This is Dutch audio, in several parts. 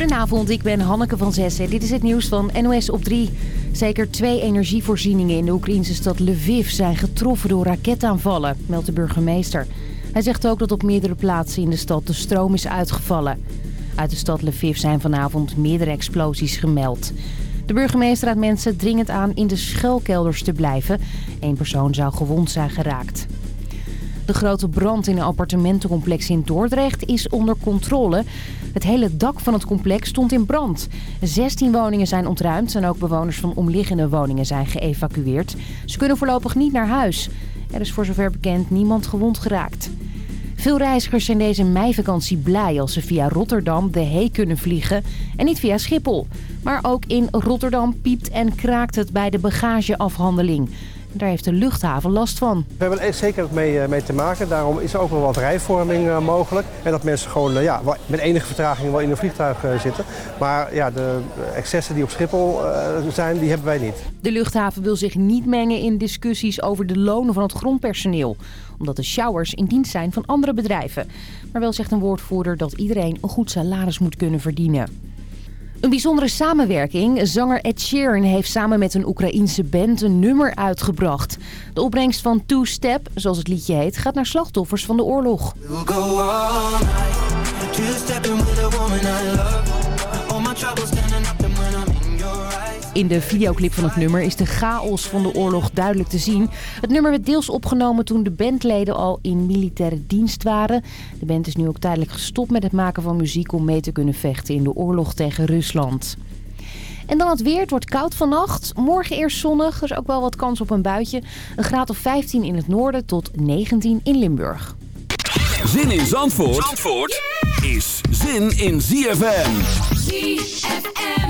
Goedenavond, ik ben Hanneke van Zessen. Dit is het nieuws van NOS op 3. Zeker twee energievoorzieningen in de Oekraïnse stad Lviv zijn getroffen door raketaanvallen, meldt de burgemeester. Hij zegt ook dat op meerdere plaatsen in de stad de stroom is uitgevallen. Uit de stad Lviv zijn vanavond meerdere explosies gemeld. De burgemeester raadt mensen dringend aan in de schuilkelders te blijven. Eén persoon zou gewond zijn geraakt. De grote brand in een appartementencomplex in Dordrecht is onder controle. Het hele dak van het complex stond in brand. 16 woningen zijn ontruimd en ook bewoners van omliggende woningen zijn geëvacueerd. Ze kunnen voorlopig niet naar huis. Er is voor zover bekend niemand gewond geraakt. Veel reizigers zijn deze meivakantie blij als ze via Rotterdam de Hee kunnen vliegen en niet via Schiphol. Maar ook in Rotterdam piept en kraakt het bij de bagageafhandeling. Daar heeft de luchthaven last van. We hebben er zeker mee, eh, mee te maken. Daarom is er ook wel wat rijvorming uh, mogelijk. En dat mensen gewoon uh, ja, met enige vertraging wel in een vliegtuig zitten. Maar ja, de excessen die op Schiphol zijn, die hebben wij niet. De luchthaven wil zich niet mengen in discussies over de lonen van het grondpersoneel. Omdat de showers in dienst zijn van andere bedrijven. Maar wel zegt een woordvoerder dat iedereen een goed salaris moet kunnen verdienen. Een bijzondere samenwerking. Zanger Ed Sheeran heeft samen met een Oekraïense band een nummer uitgebracht. De opbrengst van Two Step, zoals het liedje heet, gaat naar slachtoffers van de oorlog. In de videoclip van het nummer is de chaos van de oorlog duidelijk te zien. Het nummer werd deels opgenomen toen de bandleden al in militaire dienst waren. De band is nu ook tijdelijk gestopt met het maken van muziek om mee te kunnen vechten in de oorlog tegen Rusland. En dan het weer. Het wordt koud vannacht. Morgen eerst zonnig. Er is ook wel wat kans op een buitje. Een graad of 15 in het noorden tot 19 in Limburg. Zin in Zandvoort, Zandvoort is zin in ZFM. ZFM.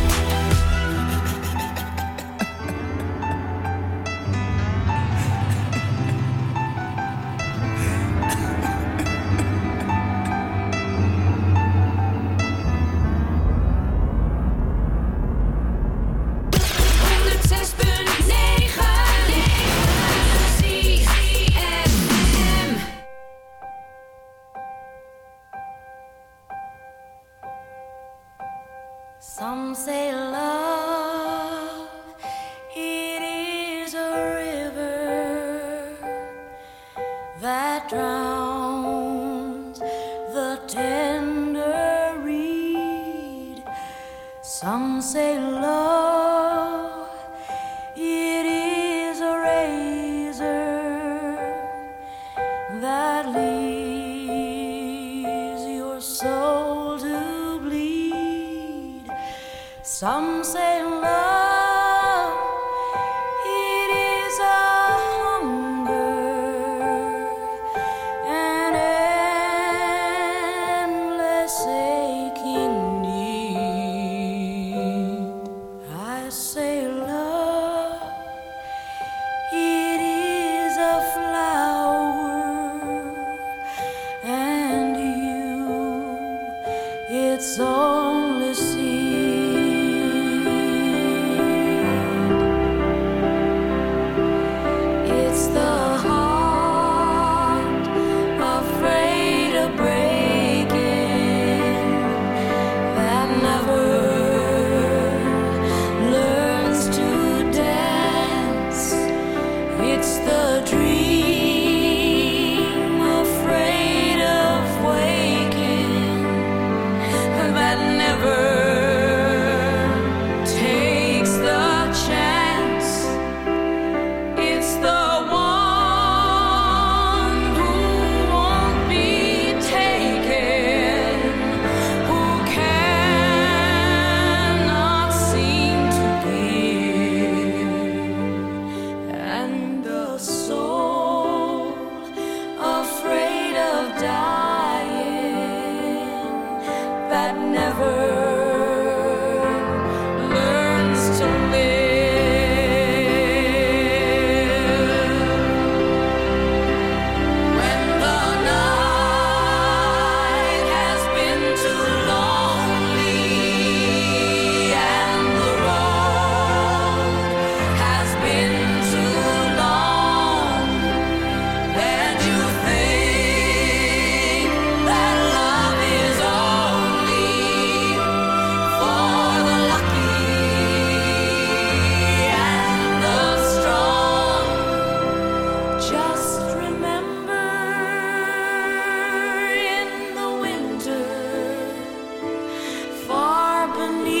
harmony.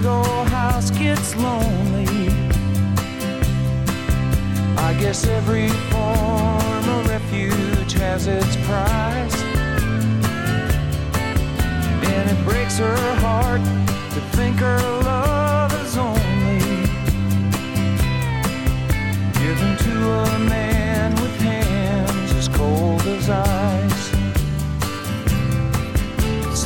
Big old house gets lonely. I guess every form of refuge has its price. And it breaks her heart to think her love is only given to a man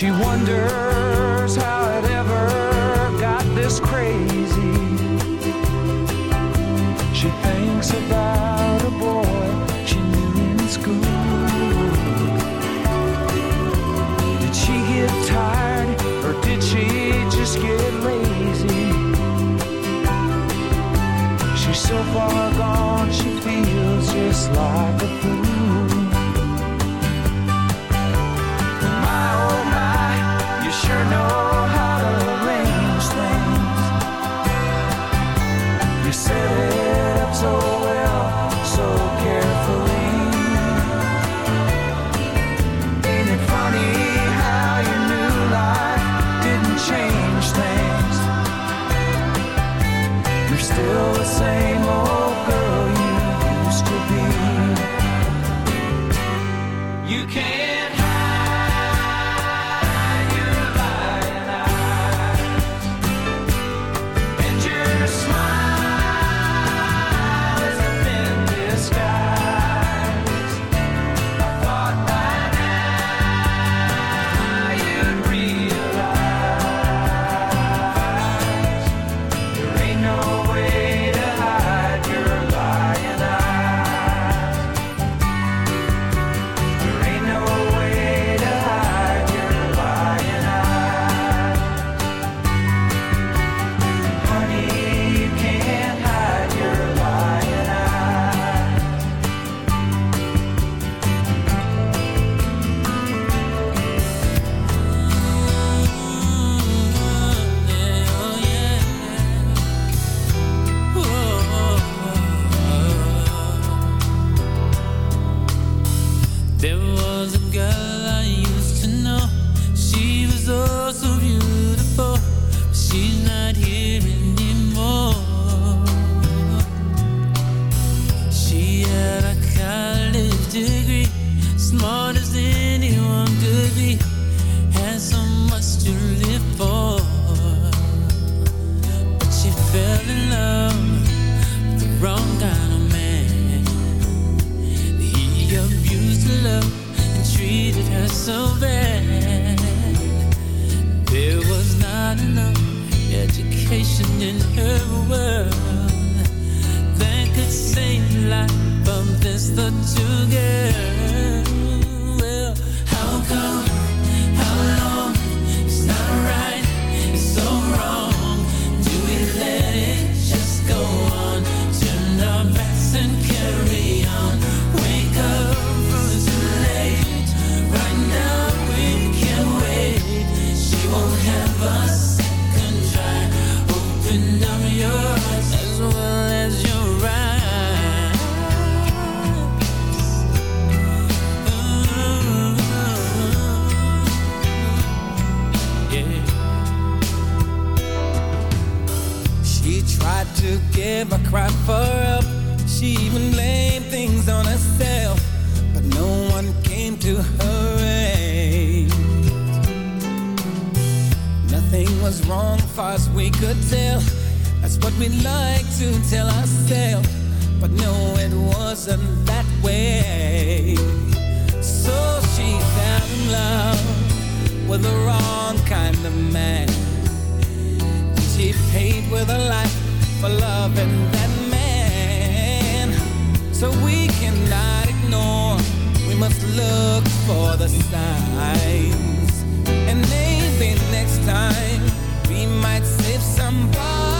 She wonders how it ever got this crazy. She thinks about a boy she knew in school. Did she get tired or did she just get lazy? She's so far gone, she feels just like a fool. way. So she fell in love with the wrong kind of man. She paid with her life for loving that man. So we cannot ignore, we must look for the signs. And maybe next time we might save somebody.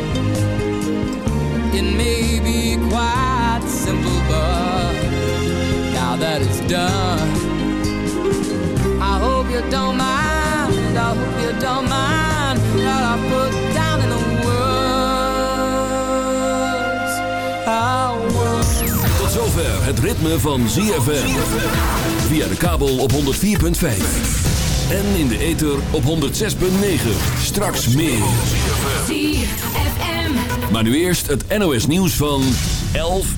It may be quite simple, but now that it's done, I hope you don't mind. I hope you don't mind that I put down in the words how Tot zover het ritme van ZFM. Via de kabel op 104.5. En in de ether op 106.9. Straks meer. ZFM. Maar nu eerst het NOS nieuws van 11